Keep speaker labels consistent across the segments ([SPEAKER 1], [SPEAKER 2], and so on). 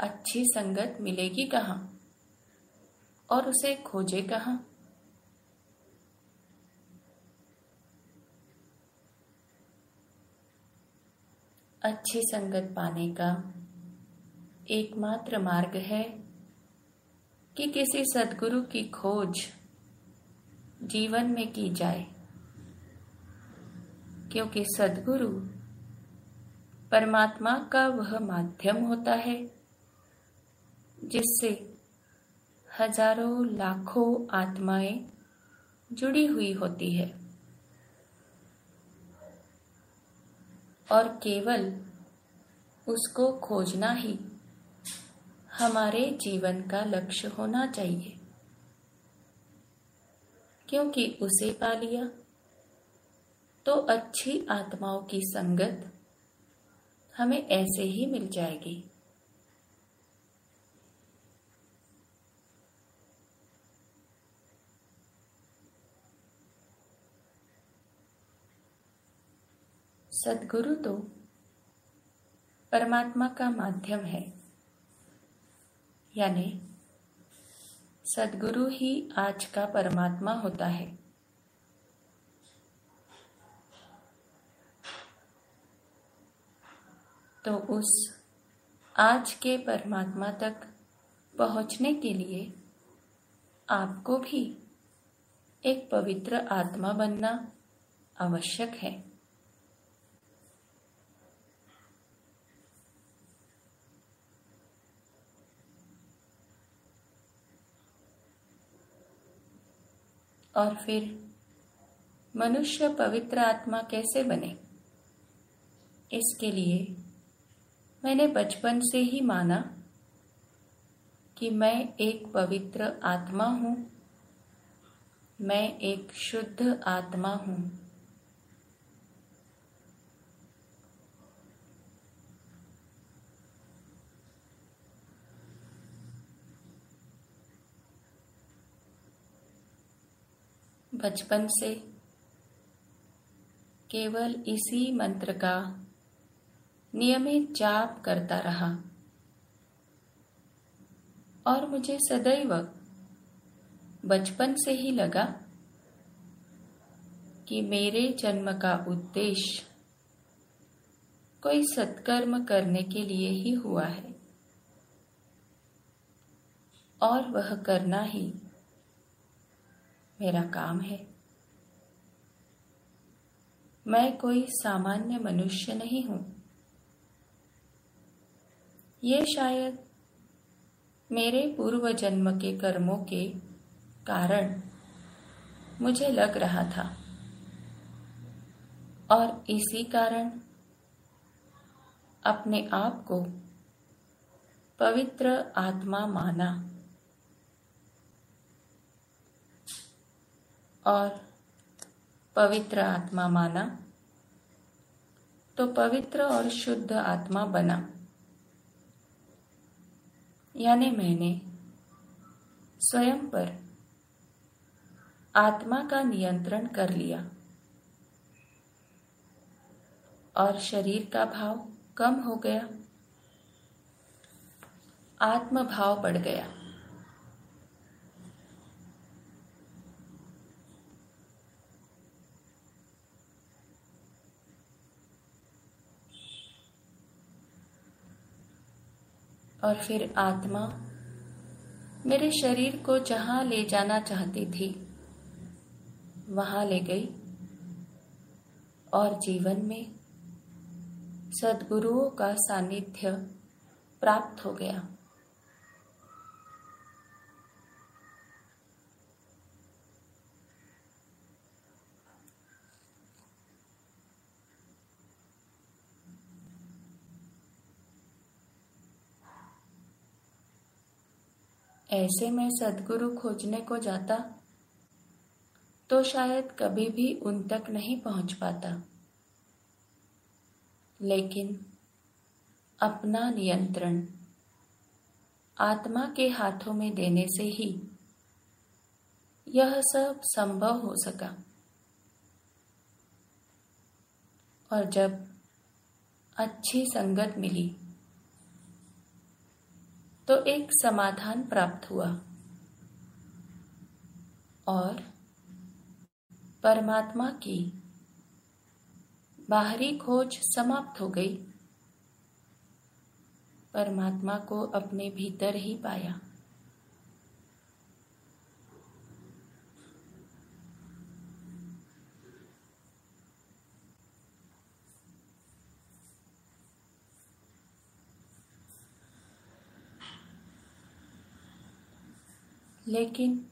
[SPEAKER 1] अच्छी संगत मिलेगी कहाँ? और उसे खोजे कहाँ? अच्छी संगत पाने का एकमात्र मार्ग है कि किसी सदगुरु की खोज जीवन में की जाए, क्योंकि सदगुरु परमात्मा का वह माध्यम होता है। जिससे हज़ारों लाखों आत्माएँ जुड़ी हुई होती है। और केवल उसको खोजना ही हमारे जीवन का लक्ष्य होना चाहिए। क्योंकि उसे पा लिया तो अच्छी आत्माओं की संगत हमें ऐसे ही मिल जाएगी। सदगुरु तो परमात्मा का माध्यम है। यानी सदगुरु ही आज का परमात्मा होता है। तो उस आज के परमात्मा तक पहुँचने के लिए आपको भी एक पवित्र आत्मा बनना आवश्यक है। और फिर, मनुष्य पवित्र आत्मा कैसे बने? इसके लिए, मैंने बचपन से ही माना कि मैं एक पवित्र आत्मा हूँ। मैं एक शुद्ध आत्मा हूँ। बचपन से। केवल इसी मंत्र का नियमित जाप करता रहा। और मुझे सदैव बचपन से ही लगा कि मेरे जन्म का उद्देश्य कोई सत्कर्म करने के लिए ही हुआ है। और वह करना ही मेरा काम है। मैं कोई सामान्य मनुष्य नहीं हूँ। ये शायद मेरे पूर्व जन्म के कर्मों के कारण मुझे लग रहा था। और इसी कारण अपने आप को पवित्र आत्मा माना। और पवित्र आत्मा माना। तो पवित्र और शुद्ध आत्मा बना। यानी मैंने स्वयं पर आत्मा का नियंत्रण कर लिया। और शरीर का भाव कम हो गया। आत्म भाव बढ़ गया। और फिर आत्मा मेरे शरीर को जहाँ ले जाना चाहती थी, वहाँ ले गई। और जीवन में सदगुरुओं का सानिध्य प्राप्त हो गया। ऐसे में सदगुरु खोजने को जाता तो शायद कभी भी उन तक नहीं पहुँच पाता। लेकिन अपना नियंत्रण आत्मा के हाथों में देने से ही यह सब संभव हो सका। और जब अच्छी संगत मिली तो एक समाधान प्राप्त हुआ। और परमात्मा की बाहरी खोज समाप्त हो गई। परमात्मा को अपने भीतर ही पाया। लेकिन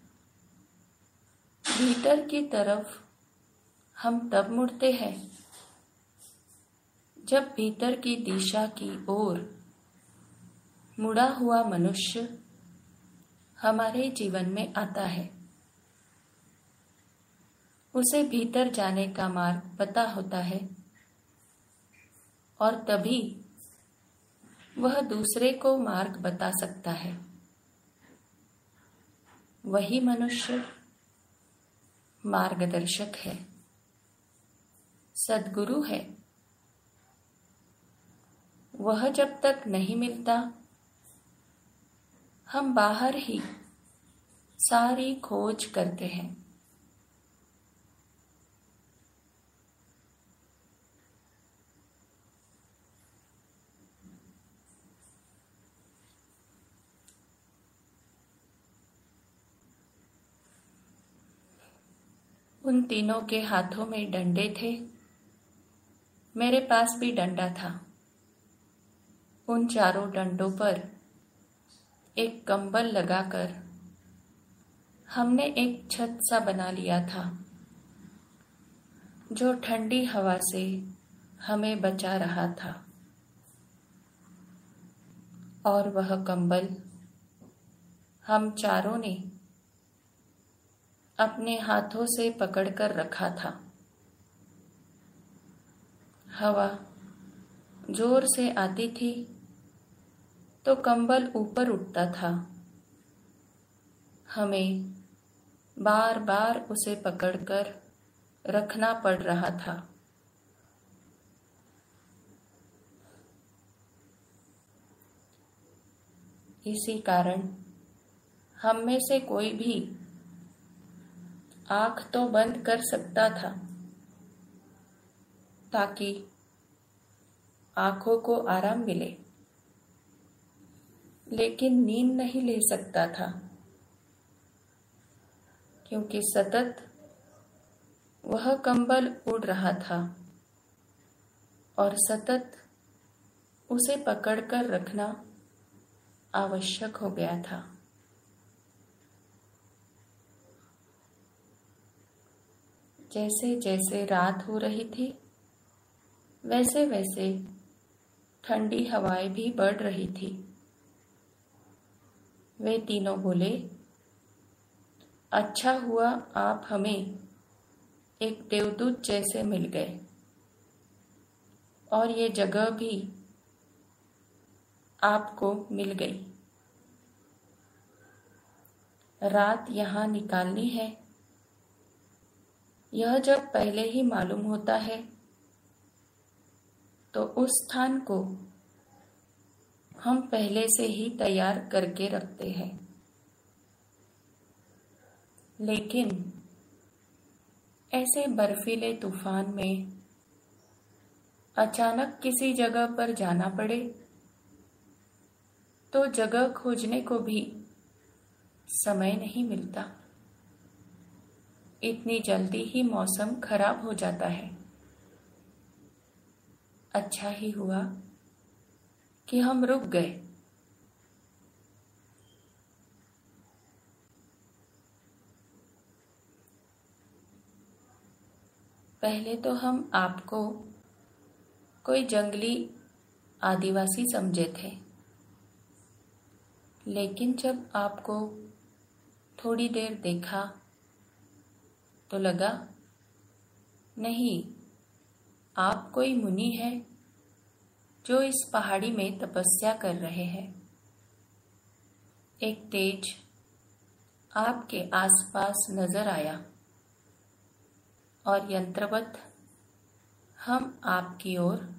[SPEAKER 1] भीतर की तरफ़ हम तब मुड़ते हैं जब भीतर की दिशा की ओर मुड़ा हुआ मनुष्य हमारे जीवन में आता है। उसे भीतर जाने का मार्ग पता होता है और तभी वह दूसरे को मार्ग बता सकता है। वही मनुष्य मार्गदर्शक है। सदगुरु है। वह जब तक नहीं मिलता, हम बाहर ही सारी खोज करते हैं। उन तीनों के हाथों में डंडे थे। मेरे पास भी डंडा था। उन चारों डंडों पर एक कंबल लगाकर हमने एक छत सा बना लिया था, जो ठंडी हवा से हमें बचा रहा था। और वह कंबल हम चारों ने अपने हाथों से पकड़कर रखा था। हवा ज़ोर से आती थी तो कंबल ऊपर उठता था। हमें बार बार उसे पकड़कर रखना पड़ रहा था। इसी कारण हम में से कोई भी आँख तो बंद कर सकता था, ताकि आँखों को आराम मिले, लेकिन नींद नहीं ले सकता था, क्योंकि सतत वह कंबल उड़ रहा था और सतत उसे पकड़कर रखना आवश्यक हो गया था। जैसे जैसे रात हो रही थी, वैसे वैसे ठंडी हवाएँ भी बढ़ रही थी। वे तीनों बोले अच्छा हुआ आप हमें एक देवदूत जैसे मिल गए। और ये जगह भी आपको मिल गई। रात यहाँ निकालनी है। यह जब पहले ही मालूम होता है तो उस स्थान को हम पहले से ही तैयार करके रखते हैं। लेकिन ऐसे बर्फीले तूफ़ान में अचानक किसी जगह पर जाना पड़े तो जगह खोजने को भी समय नहीं मिलता। इतनी जल्दी ही मौसम खराब हो जाता है। अच्छा ही हुआ कि हम रुक गए। पहले तो हम आपको कोई जंगली आदिवासी समझे थे, लेकिन जब आपको थोड़ी देर देखा तो लगा, नहीं, आप कोई मुनि है जो इस पहाड़ी में तपस्या कर रहे हैं। एक तेज आपके आसपास नज़र आया और यंत्रवत हम आपकी ओर